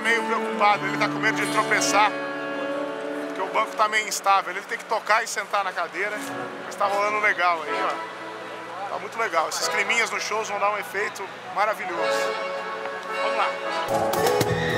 meio preocupado, ele tá com medo de tropeçar. Porque o banco tá meio instável. Ele tem que tocar e sentar na cadeira. Mas tá rolando legal aí, ó. Tá muito legal. Esses climinhas no shows vão dar um efeito maravilhoso. Vamos lá.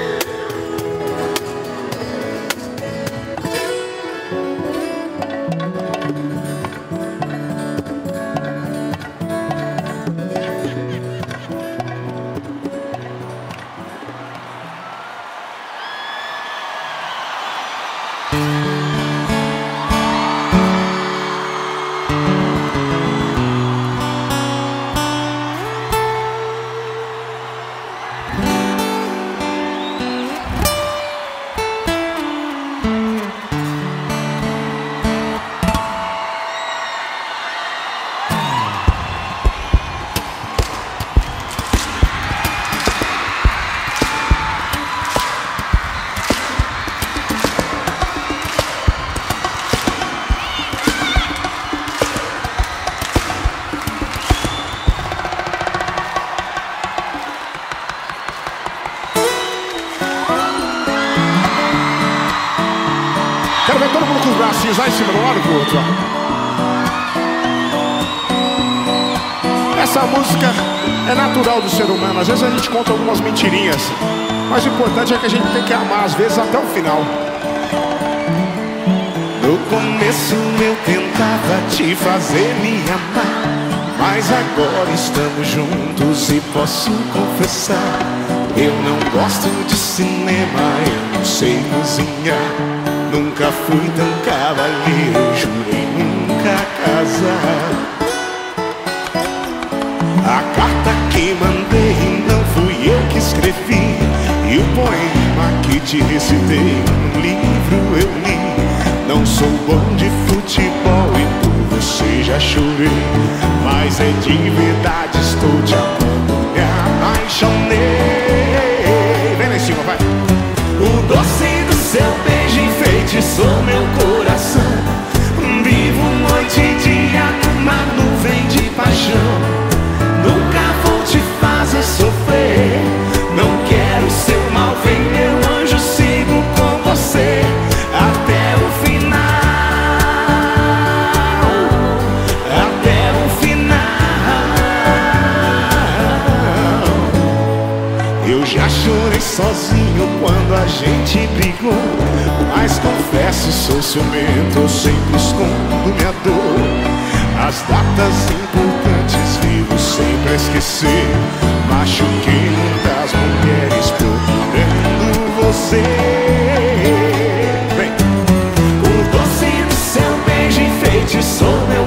Quero ver todo mundo com os bracinhos lá em cima, um lado outro. Essa música é natural do ser humano. Às vezes a gente conta algumas mentirinhas. Mas o importante é que a gente tem que amar, às vezes, até o final. No começo eu tentava te fazer me amar. Mas agora estamos juntos e posso confessar. Eu não gosto de cinema, eu não sei cozinhar. Nunca fui tão cavalheiro, jurei nunca casar. A carta que mandei não fui eu que escrevi. E o poema que te recitei num livro eu li. Não sou bom de futebol e por você já chorei. Mas é de verdade, estou te amando, sozinho quando a gente brigou. Mas confesso, sou ciumento, eu sempre escondo minha dor. As datas importantes vivo sempre a esquecer. Machuquei muitas mulheres procurando você. Vem. O doce do seu beijo enfeitiçou meu